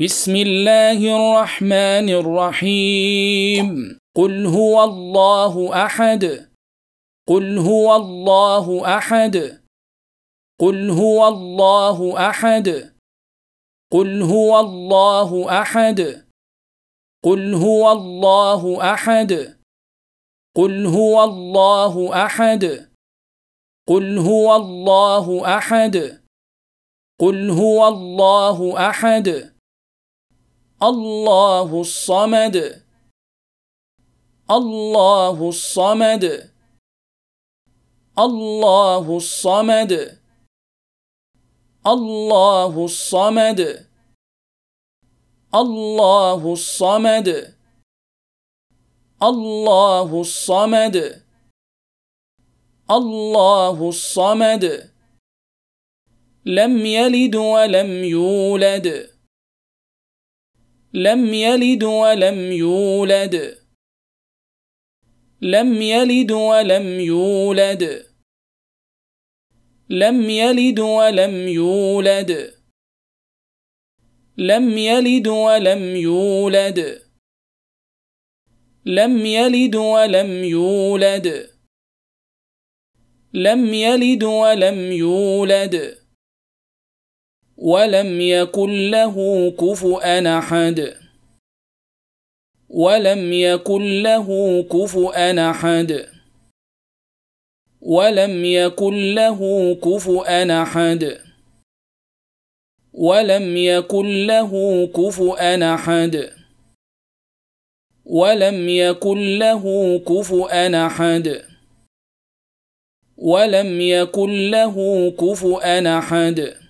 بسم الله الرحمن الرحيم. قل هو الله أحد. قل هو الله أحد. قل هو الله أحد. قل هو الله أحد. قل هو الله أحد. قل هو الله أحد. قل هو الله أحد. قل هو الله أحد. الله الصمد الله الصمد الله الصمد الله الصمد الله الصمد الله الصمد الله الصمد لم يلد ولم يولد لم يلد ولم يولد. لم يلد ولم يولد. لم يلد ولم يولد. لم يلد ولم يولد. لم يلد ولم يولد. لم يلد ولم يولد. ولم يكن له كفؤا أحد. ولم يكن له كفؤا أحد. ولم يكن له كفؤا أحد. ولم يكن له كفؤا أحد. ولم يكن له كفؤا أحد. ولم يكن له كفؤا أحد.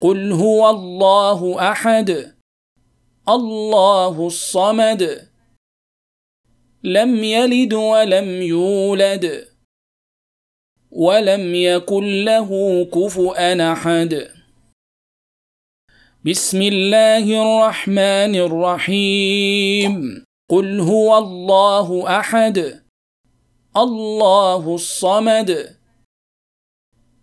قل هو الله أحد الله الصمد لم يلد ولم يولد ولم يكن له كفؤا أحد. بسم الله الرحمن الرحيم. قل هو الله أحد الله الصمد.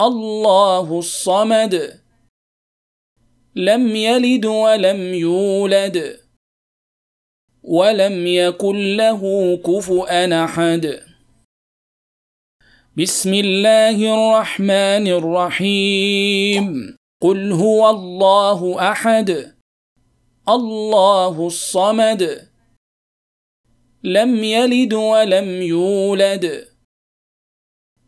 الله الصمد لم يلد ولم يولد ولم يكن له كفؤا أحد بسم الله الرحمن الرحيم قل هو الله أحد الله الصمد لم يلد ولم يولد